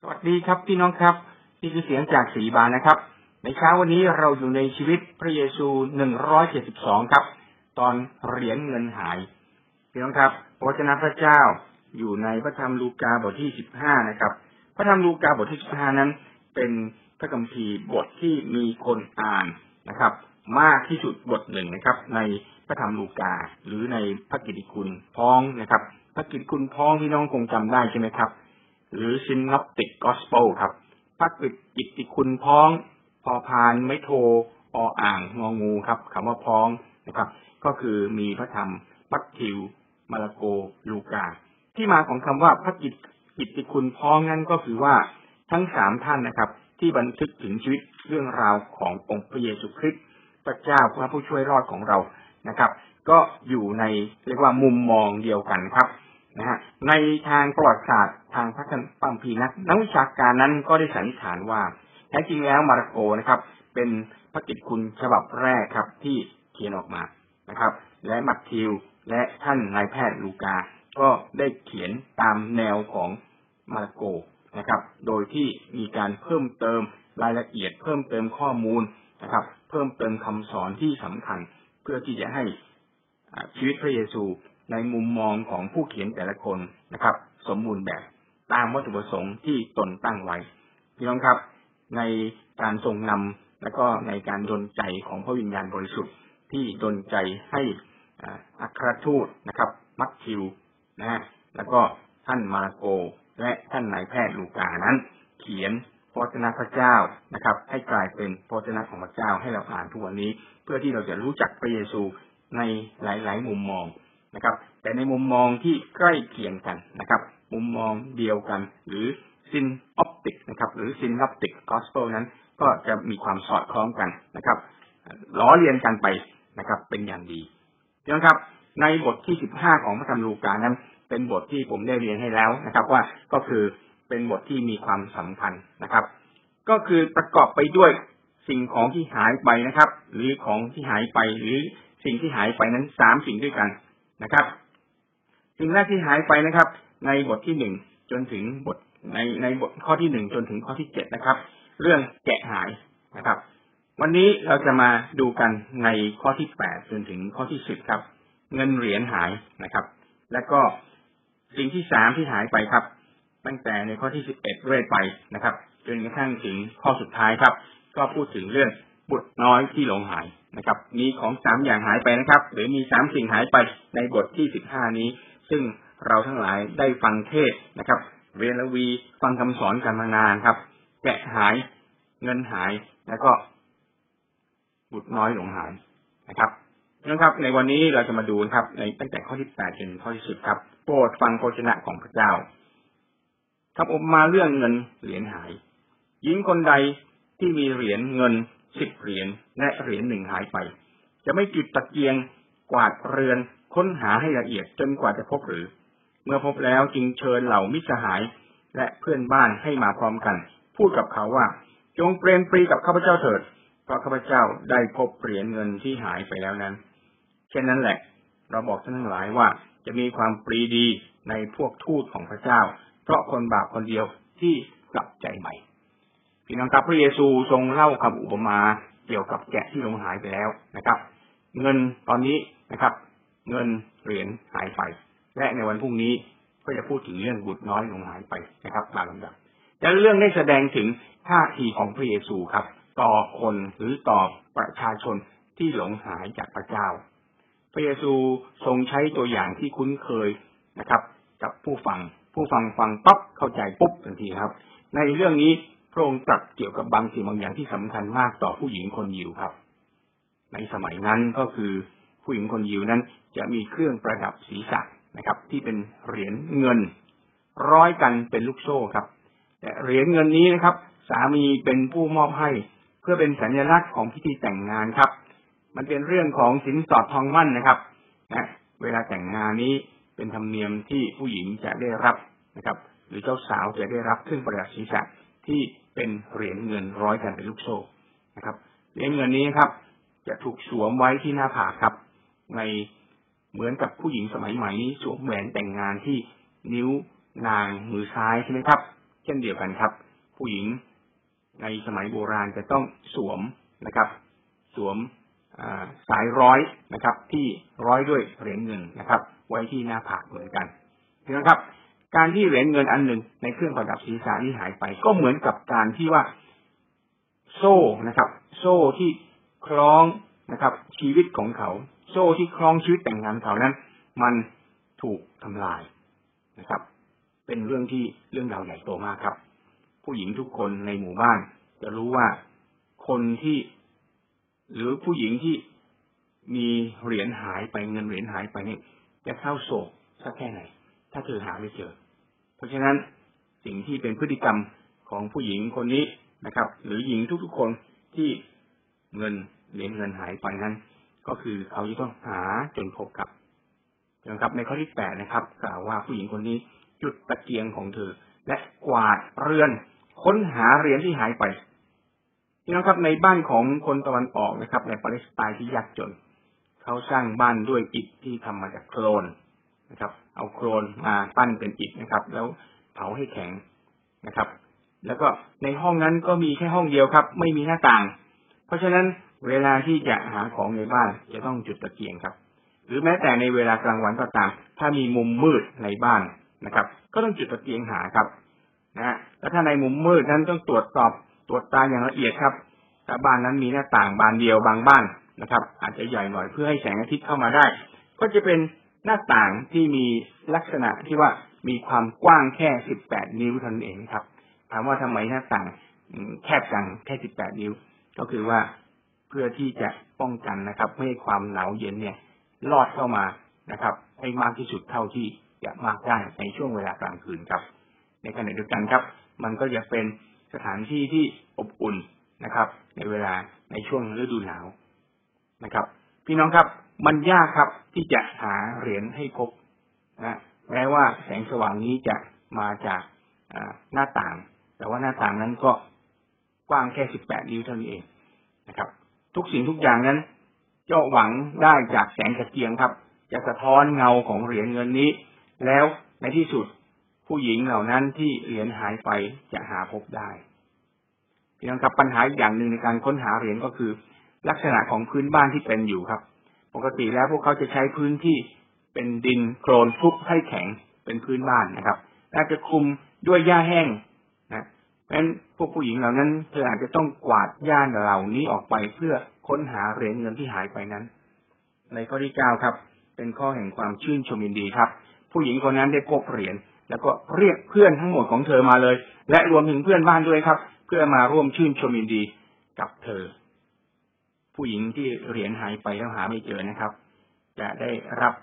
สวัสดีครับพี่น้องครับนี่คือเสียงจากสีบานนะครับ ในเช้าวันนี้เราอยู่ในชีวิตพระเยซูหนึ่งร้อยเจ็ดสิบสองครับ ตอนเหรียญเงินหายพี่น้องครับพระเจ้าพระเจ้าอยู่ในพระธรรมลูกาบทที่สิบห้านะครับ พระธรรมลูกาบทที่สิบห้านั้น เป็นพระคัมภีร์บทที่มีคนอ่านนะครับ มากที่สุดบทหนึ่งนะครับ ในพระธรรมลูกา หรือในพระกิตติคุณพ้องนะครับ พระกิตติคุณพ้องพี่น้องคงจำได้ใช่ไหมครับ หรือ synoptic gospel ครับพระกิตติคุณพ้อง พอพานไม่โทออ่างงองูครับคำว่าพ้องนะครับ ก็คือมีพระธรรมมัทธิวมารโกลูกา ที่มาของคำว่าพระกิตกิตติคุณพ้องนั้นก็คือว่าทั้งสามท่านนะครับ ที่บันทึกถึงชีวิตเรื่องราวขององค์พระเยซูคริสต์พระเจ้าพระผู้ช่วยรอดของเรานะครับ ก็อยู่ในเรียกว่ามุมมองเดียวกันครับ นะฮะในทางประวัติศาสตร์ทางพระคัมภีร์นักนักวิชาการนั้นก็ได้สันนิษฐานว่าแท้จริงแล้วมาระโกนะครับ เป็นพระกิตคุณฉบับแรกครับ ที่เขียนออกมานะครับ และมัทธิวและท่านนายแพทย์ลูกา ก็ได้เขียนตามแนวของมาระโกนะครับ โดยที่มีการเพิ่มเติมรายละเอียด เพิ่มเติมข้อมูลนะครับ เพิ่มเติมคำสอนที่สำคัญ เพื่อที่จะให้ชีวิตพระเยซู ในมุมมองของผู้เขียนแต่ละคนนะครับ สมบูรณ์แบบตามวัตถุประสงค์ที่ตนตั้งไว้พี่น้องครับ ในการทรงนำและก็ในการดลใจของพระวิญญาณบริสุทธิ์ที่ดลใจให้อัครทูตนะครับ มัทธิวนะฮะแล้วก็ท่านมารโก และท่านนายแพทย์ลูกานั้น เขียนพระเจ้าพระเจ้านะครับ ให้กลายเป็นพระเจ้าของพระเจ้าให้เราอ่านทุกวันนี้ เพื่อที่เราจะรู้จักพระเยซูในหลาย ๆ มุมมอง นะครับ แต่ในมุมมองที่ใกล้เคียงกันนะครับ มุมมองเดียวกัน หรือซินออปติกนะครับ หรือซินออปติกกอสเปลนั้น ก็จะมีความสอดคล้องกันนะครับล้อเลียนกันไปนะครับ เป็นอย่างดีนะครับ ในบทที่สิบห้าของพระธรรมลูกานั้น เป็นบทที่ผมได้เรียนให้แล้วนะครับ ว่าก็คือเป็นบทที่มีความสัมพันธ์นะครับ ก็คือประกอบไปด้วยสิ่งของที่หายไปนะครับ หรือของที่หายไปหรือสิ่งที่หายไปนั้นสามสิ่งด้วยกัน นะครับสิ่งแรกที่หายไปนะครับ ในบทที่หนึ่งจนถึงบทในในบทข้อที่หนึ่งจนถึงข้อที่เจ็ดนะครับ เรื่องแกะหายนะครับ วันนี้เราจะมาดูกันในข้อที่แปดจนถึงข้อที่สิบครับ เงินเหรียญหายนะครับ แล้วก็สิ่งที่สามที่หายไปครับ ตั้งแต่ในข้อที่สิบเอ็ดเรื่อยไปนะครับจนกระทั่งถึงข้อสุดท้ายครับ ก็พูดถึงเรื่องบุตรน้อยที่หลงหาย นะครับ มีของสามอย่างหายไปนะครับ หรือมีสามสิ่งหายไปในบทที่สิบห้านี้ ซึ่งเราทั้งหลายได้ฟังเทศนะครับเรียนลวีฟังคำสอนกันมานานครับ แกะหายเงินหายแล้วก็ บุตรน้อยหลงหายนะครับนะครับ ในวันนี้เราจะมาดูครับ ในตั้งแต่ข้อที่แปดจนข้อที่สิบครับโปรดฟังโภชนะของพระเจ้า ครับอมมาเรื่องเงินเหรียญหาย หญิงคนใดที่มีเหรียญเงิน สิบเหรียญและเหรียญหนึ่งหายไป จะไม่จุดตะเกียงกวาดเรือนค้นหาให้ละเอียดจนกว่าจะพบหรือ เมื่อพบแล้วจึงเชิญเหล่ามิสหาย และเพื่อนบ้านให้มาพร้อมกัน พูดกับเขาว่า จงเปรมปรีกับข้าพเจ้าเถิดเพราะข้าพเจ้าได้พบเหรียญเงินที่หายไปแล้วนั้นเช่นนั้นแหละ เราบอกท่านทั้งหลายว่าจะมีความปรีดีในพวกทูตของพระเจ้า เพราะคนบาปคนเดียวที่กลับใจใหม่ พี่น้องครับพระเยซูทรงเล่าคำอุปมาเกี่ยวกับแกะที่หลงหายไปแล้วนะครับ เงินตอนนี้นะครับ เงินเหรียญหายไป และในวันพรุ่งนี้ก็จะพูดถึงเรื่องบุตรน้อยหลงหายไปนะครับตามลำดับแต่เรื่องได้แสดงถึงท่าทีของพระเยซูครับ ต่อคนหรือต่อประชาชนที่หลงหายจากพระเจ้า พระเยซูทรงใช้ตัวอย่างที่คุ้นเคยนะครับ กับผู้ฟัง ผู้ฟังฟังปั๊บเข้าใจปุ๊บทันทีครับ ในเรื่องนี้ ระองค์ตรัสเกี่ยวกับบางสิ่งบางอย่างที่สำคัญมากต่อผู้หญิงคนยิวครับ ในสมัยนั้นก็คือผู้หญิงคนยิวนั้น จะมีเครื่องประดับศีรษะนะครับ ที่เป็นเหรียญเงิน ร้อยกันเป็นลูกโซ่ครับแต่เหรียญเงินนี้นะครับ สามีเป็นผู้มอบให้ เพื่อเป็นสัญลักษณ์ของพิธีแต่งงานครับ มันเป็นเรื่องของสินสอดทองมั่นนะครับนะเวลาแต่งงานนี้เป็นธรรมเนียมที่ผู้หญิงจะได้รับนะครับ หรือเจ้าสาวจะได้รับเครื่องประดับศีรษะที่ เป็นเหรียญเงินร้อยกันเป็นลูกโซ่นะครับเหรียญเงินนี้ครับ จะถูกสวมไว้ที่หน้าผากครับ ในเหมือนกับผู้หญิงสมัยใหม่นี้สวมแหวนแต่งงานที่นิ้วนางมือซ้ายใช่ไหมครับ เช่นเดียวกันครับ ผู้หญิงในสมัยโบราณจะต้องสวมนะครับ สวมสายร้อยนะครับ ที่ร้อยด้วยเหรียญเงินนะครับ ไว้ที่หน้าผากเหมือนกันนะครับ การที่เหรียญเงินอันหนึ่งในเครื่องประดับศีรษะที่หายไป ก็เหมือนกับการที่ว่า โซ่นะครับ โซ่ที่คล้องนะครับ ชีวิตของเขา โซ่ที่คล้องชีวิตแต่งงานเขานั้น มันถูกทำลายนะครับ เป็นเรื่องที่เรื่องราวใหญ่โตมากครับ ผู้หญิงทุกคนในหมู่บ้าน จะรู้ว่าคนที่ หรือผู้หญิงที่มีเหรียญหายไปเงินเหรียญหายไปนี่จะเข้าโศกสักแค่ไหน ถ้าเธอหาไม่เจอ เพราะฉะนั้นสิ่งที่เป็นพฤติกรรมของผู้หญิงคนนี้นะครับ หรือหญิงทุกๆคนที่เงินเหรียญเงินหายไปนั้น ก็คือเขาจะต้องหาจนพบกับนะครับ ในข้อที่แปดนะครับ กล่าวว่าผู้หญิงคนนี้จุดตะเกียงของเธอ และกวาดเรือน ค้นหาเหรียญที่หายไปพี่น้องครับในบ้านของคนตะวันออกนะครับ ในปาเลสไตน์ที่ยากจน เขาสร้างบ้านด้วยอิฐที่ทำมาจากโคลน นะครับ เอาโคลนมาปั้นเป็นอิฐนะครับ แล้วเผาให้แข็งนะครับ แล้วก็ในห้องนั้นก็มีแค่ห้องเดียวครับ ไม่มีหน้าต่าง เพราะฉะนั้นเวลาที่จะหาของในบ้านจะต้องจุดตะเกียงครับ หรือแม้แต่ในเวลากลางวันก็ตาม ถ้ามีมุมมืดในบ้านนะครับ ก็ต้องจุดตะเกียงหาครับนะแล้วถ้าในมุมมืดนั้นต้องตรวจสอบตรวจตาอย่างละเอียดครับถ้าบ้านนั้นมีหน้าต่างบานเดียวบางบ้านนะครับ อาจจะใหญ่หน่อยเพื่อให้แสงอาทิตย์เข้ามาได้ ก็จะเป็น หน้าต่างที่มีลักษณะที่ว่ามีความกว้างแค่สิบแปดนิ้วเท่านั้นเองครับ ถามว่าทำไมหน้าต่างแคบจังแค่สิบแปดนิ้ว ก็คือว่าเพื่อที่จะป้องกันนะครับไม่ให้ความหนาวเย็นเนี่ยลอดเข้ามานะครับ ให้มากที่สุดเท่าที่จะมากได้ในช่วงเวลากลางคืนครับ ในขณะเดียวกันครับ มันก็จะเป็นสถานที่ที่อบอุ่นนะครับ ในเวลาในช่วงฤดูหนาวนะครับ พี่น้องครับ มันยากครับที่จะหาเหรียญให้พบนะแม้ว่าแสงสว่างนี้จะมาจากหน้าต่าง แต่ว่าหน้าต่างนั้นก็กว้างแค่สิบแปดนิ้วเท่านี้เองนะครับ ทุกสิ่งทุกอย่างนั้นจะหวังได้จากแสงตะเกียงครับ จะสะท้อนเงาของเหรียญเงินนี้ แล้วในที่สุดผู้หญิงเหล่านั้นที่เหรียญหายไปจะหาพบได้พี่น้องครับปัญหาอย่างหนึ่งในการค้นหาเหรียญก็คือ ลักษณะของพื้นบ้านที่เป็นอยู่ครับ ปกติแล้วพวกเขาจะใช้พื้นที่เป็นดินโคลนทุบให้แข็งเป็นพื้นบ้านนะครับอาจจะคุมด้วยหญ้าแห้งนะเพราะฉะนั้นพวกผู้หญิงเหล่านั้นเธออาจจะต้องกวาดหญ้าเหล่านี้ออกไปเพื่อค้นหาเหรียญเงินที่หายไปนั้น ในข้อที่เก้าครับ เป็นข้อแห่งความชื่นชมยินดีครับ ผู้หญิงคนนั้นได้พบเหรียญแล้วก็เรียกเพื่อนทั้งหมดของเธอมาเลย และรวมถึงเพื่อนบ้านด้วยครับ เพื่อมาร่วมชื่นชมยินดีกับเธอ ผู้หญิงที่เหรียญหายไปแล้วหาไม่เจอนะครับ จะได้รับ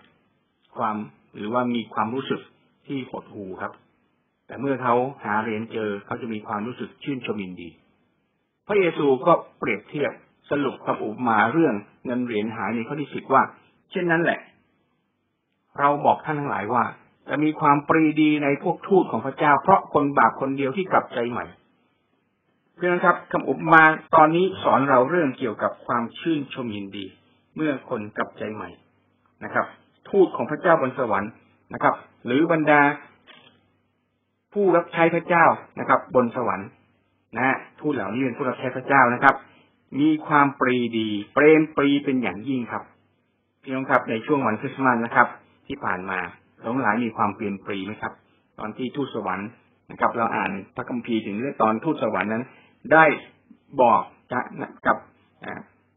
ความหรือว่ามีความรู้สึกที่หดหูครับ แต่เมื่อเขาหาเหรียญเจอเขาจะมีความรู้สึกชื่นชมยินดี พระเยซูก็เปรียบเทียบสรุปกับอุปมาเรื่องเงินเหรียญหายในข้อที่สิบว่า เช่นนั้นแหละ เราบอกท่านทั้งหลายว่า จะมีความปรีดีในพวกทูตของพระเจ้า เพราะคนบาปคนเดียวที่กลับใจใหม่ เพื่อนครับคำอุปมาตอนนี้สอนเราเรื่องเกี่ยวกับความชื่นชมยินดี เมื่อคนกลับใจใหม่นะครับ ทูตของพระเจ้าบนสวรรค์นะครับ หรือบรรดา ผู้รับใช้พระเจ้านะครับ บนสวรรค์นะทูตเหล่านี้เป็นผู้รับใช้พระเจ้านะครับ มีความปรีดี เปรมปรีเป็นอย่างยิ่งครับพี่น้องครับในช่วงวันคริสต์มาสนะครับ ที่ผ่านมาหลงหลายมีความเปลี่ยนปรีไหมครับ ตอนที่ทูตสวรรค์นะครับ เราอ่านพระคัมภีร์ถึงเรื่องตอนทูตสวรรค์นั้น ได้บอกกับ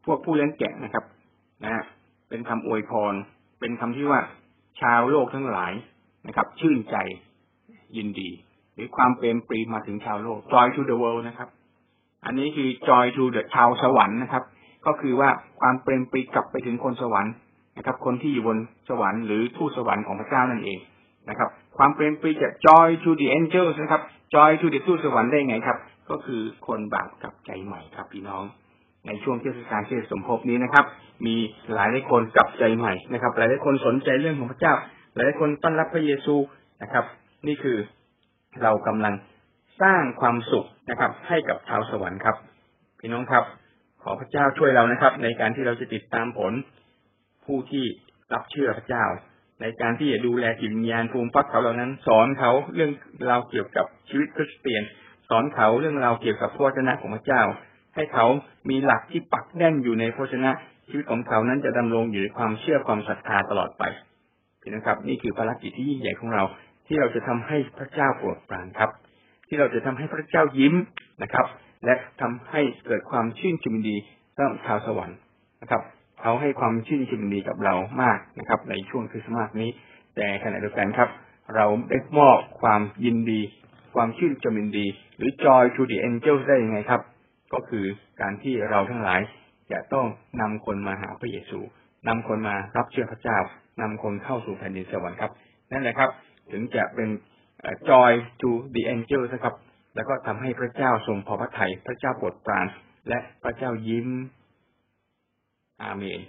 พวกผู้เลี้ยงแกะนะครับนะเป็นคำอวยพร เป็นคำที่ว่าชาวโลกทั้งหลายนะครับ ชื่นใจยินดี หรือความเป็นปรีมาถึงชาวโลก joy to the world นะครับ อันนี้คือ joy to the ชาวสวรรค์นะครับ ก็คือว่าความเป็นปรีกลับไปถึงคนสวรรค์นะครับ คนที่อยู่บนสวรรค์หรือทูตสวรรค์ของพระเจ้านั่นเองนะครับ ความเป็นปรีจะ joy to the angels นะครับ joy to the ทูตสวรรค์ได้ไงครับ ก็คือคนบาปกับใจใหม่ครับพี่น้อง ในช่วงเทศกาลเทศสมภพนี้นะครับ มีหลายหลายคนกลับใจใหม่นะครับ หลายหลายคนสนใจเรื่องของพระเจ้า หลายหลายคนต้อนรับพระเยซูนะครับ นี่คือเรากำลังสร้างความสุขนะครับ ให้กับชาวสวรรค์ครับ พี่น้องครับ ขอพระเจ้าช่วยเรานะครับ ในการที่เราจะติดตามผล ผู้ที่รับเชื่อพระเจ้า ในการที่จะดูแลจิตวิญญาณภูมิฟักเขาเหล่านั้น สอนเขาเรื่องราวเกี่ยวกับชีวิตคริสเตียน สอนเขาเรื่องราวเกี่ยวกับพระวจนะของพระเจ้า ให้เขามีหลักที่ปักแน่นอยู่ในพระวจนะชีวิตของเขานั้นจะดำรงอยู่ในความเชื่อความศรัทธาตลอดไปพี่นะครับ นี่คือภารกิจที่ยิ่งใหญ่ของเรา ที่เราจะทำให้พระเจ้าโปรดปรานครับ ที่เราจะทำให้พระเจ้ายิ้มนะครับ และทำให้เกิดความชื่นชมดีสำหรับชาวสวรรค์นะครับเขาให้ความชื่นชมดีกับเรามากนะครับ ในช่วงคริสต์มาสนี้ แต่ขณะเดียวกันครับ เราได้มอบความยินดี ความชื่นชมยินดี หรือ joy to the angels ได้ยังไงครับ ก็คือการที่เราทั้งหลายจะต้องนำคนมาหาพระเยซูนำคนมารับเชื่อพระเจ้านำคนเข้าสู่แผ่นดินสวรรค์ครับ นั่นแหละครับ ถึงจะเป็น joy to the angels นะครับ แล้วก็ทำให้พระเจ้าทรงพอพระทัยพระเจ้าโปรดปราน และพระเจ้ายิ้มอาเมน